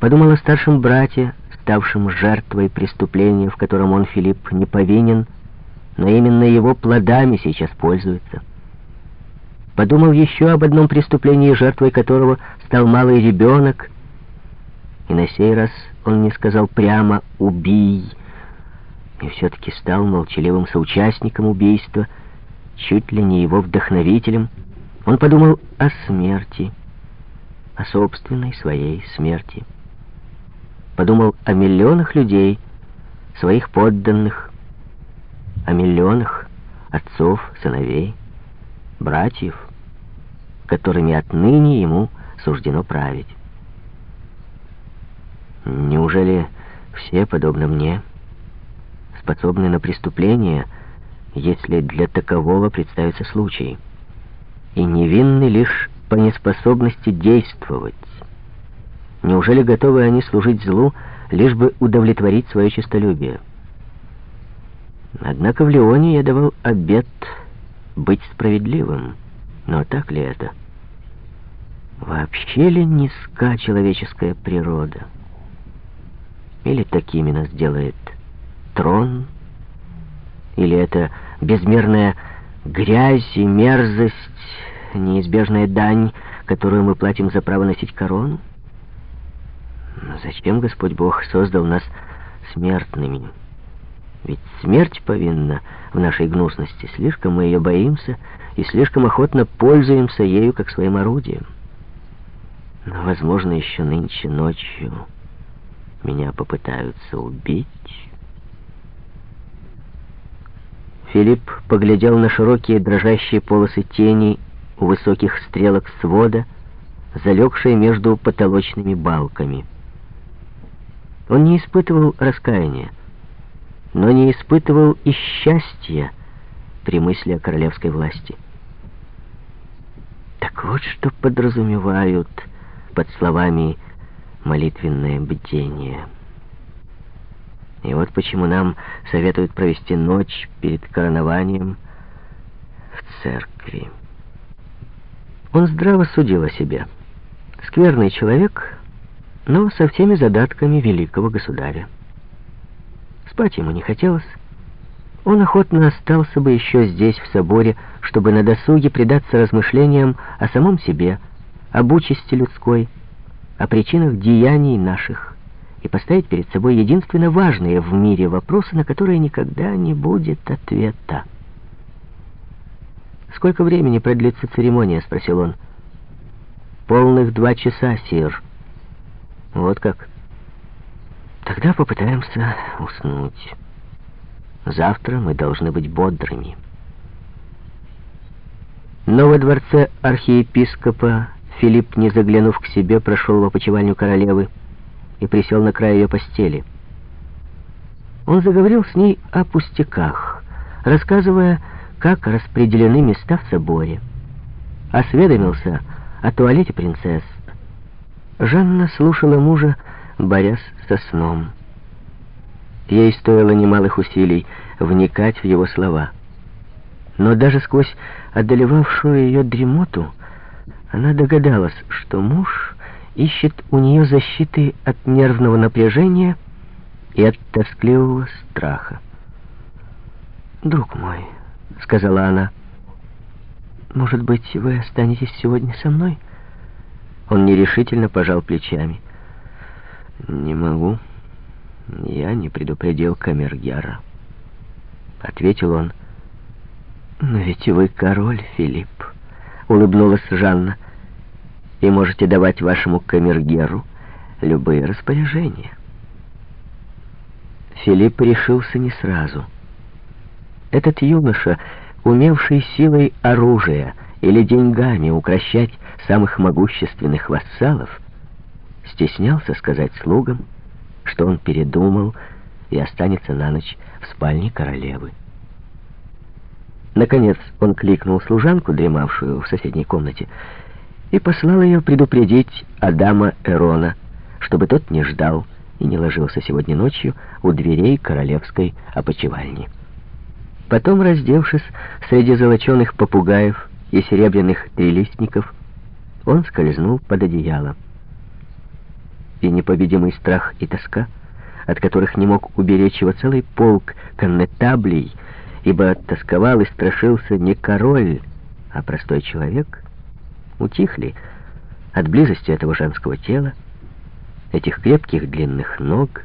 Подумал о старшем брате, ставшем жертвой преступления, в котором он, Филипп, не повинен, но именно его плодами сейчас пользуется. Подумал еще об одном преступлении, жертвой которого стал малый ребенок, и на сей раз он не сказал прямо «убий», и все-таки стал молчаливым соучастником убийства, чуть ли не его вдохновителем. Он подумал о смерти, о собственной своей смерти подумал о миллионах людей, своих подданных, о миллионах отцов, сыновей, братьев, которыми отныне ему суждено править. Неужели все, подобно мне, способны на преступление, если для такового представится случай, и невинны лишь по неспособности действовать? Неужели готовы они служить злу, лишь бы удовлетворить свое честолюбие? Однако в Леоне я давал обет быть справедливым. Но так ли это? Вообще ли низка человеческая природа? Или такими нас делает трон? Или это безмерная грязь и мерзость, неизбежная дань, которую мы платим за право носить корону? Но зачем Господь Бог создал нас смертными? Ведь смерть повинна в нашей гнусности. Слишком мы ее боимся и слишком охотно пользуемся ею как своим орудием. Но, возможно, еще нынче ночью меня попытаются убить. Филипп поглядел на широкие дрожащие полосы тени у высоких стрелок свода, залегшие между потолочными балками. Он не испытывал раскаяния, но не испытывал и счастья при мысли о королевской власти. Так вот, что подразумевают под словами «молитвенное бдение». И вот почему нам советуют провести ночь перед коронованием в церкви. Он здраво судил о себе. Скверный человек но со всеми задатками великого государя. Спать ему не хотелось. Он охотно остался бы еще здесь, в соборе, чтобы на досуге предаться размышлениям о самом себе, об участи людской, о причинах деяний наших, и поставить перед собой единственно важные в мире вопросы, на которые никогда не будет ответа. «Сколько времени продлится церемония?» — спросил он. «Полных два часа, сир». Вот как. Тогда попытаемся уснуть. Завтра мы должны быть бодрыми. Но во дворце архиепископа Филипп, не заглянув к себе, прошел в опочивальню королевы и присел на край ее постели. Он заговорил с ней о пустяках, рассказывая, как распределены места в соборе. Осведомился о туалете принцесс, Жанна слушала мужа, борясь со сном. Ей стоило немалых усилий вникать в его слова. Но даже сквозь одолевавшую ее дремоту она догадалась, что муж ищет у нее защиты от нервного напряжения и от тоскливого страха. «Друг мой», — сказала она, — «может быть, вы останетесь сегодня со мной?» Он нерешительно пожал плечами. «Не могу. Я не предупредил камергера», — ответил он. «Но ведь вы король, Филипп», — улыбнулась Жанна, «и можете давать вашему камергеру любые распоряжения». Филипп решился не сразу. Этот юноша, умевший силой оружия или деньгами укращать самых могущественных вассалов, стеснялся сказать слугам, что он передумал и останется на ночь в спальне королевы. Наконец он кликнул служанку, дремавшую в соседней комнате, и послал ее предупредить Адама Эрона, чтобы тот не ждал и не ложился сегодня ночью у дверей королевской опочивальни. Потом, раздевшись среди золоченых попугаев и серебряных трилистников, он скользнул под одеяло. и непобедимый страх и тоска, от которых не мог уберечь его целый полк коннетаблей, ибо тосковал и страшился не король, а простой человек, утихли от близости этого женского тела, этих крепких длинных ног,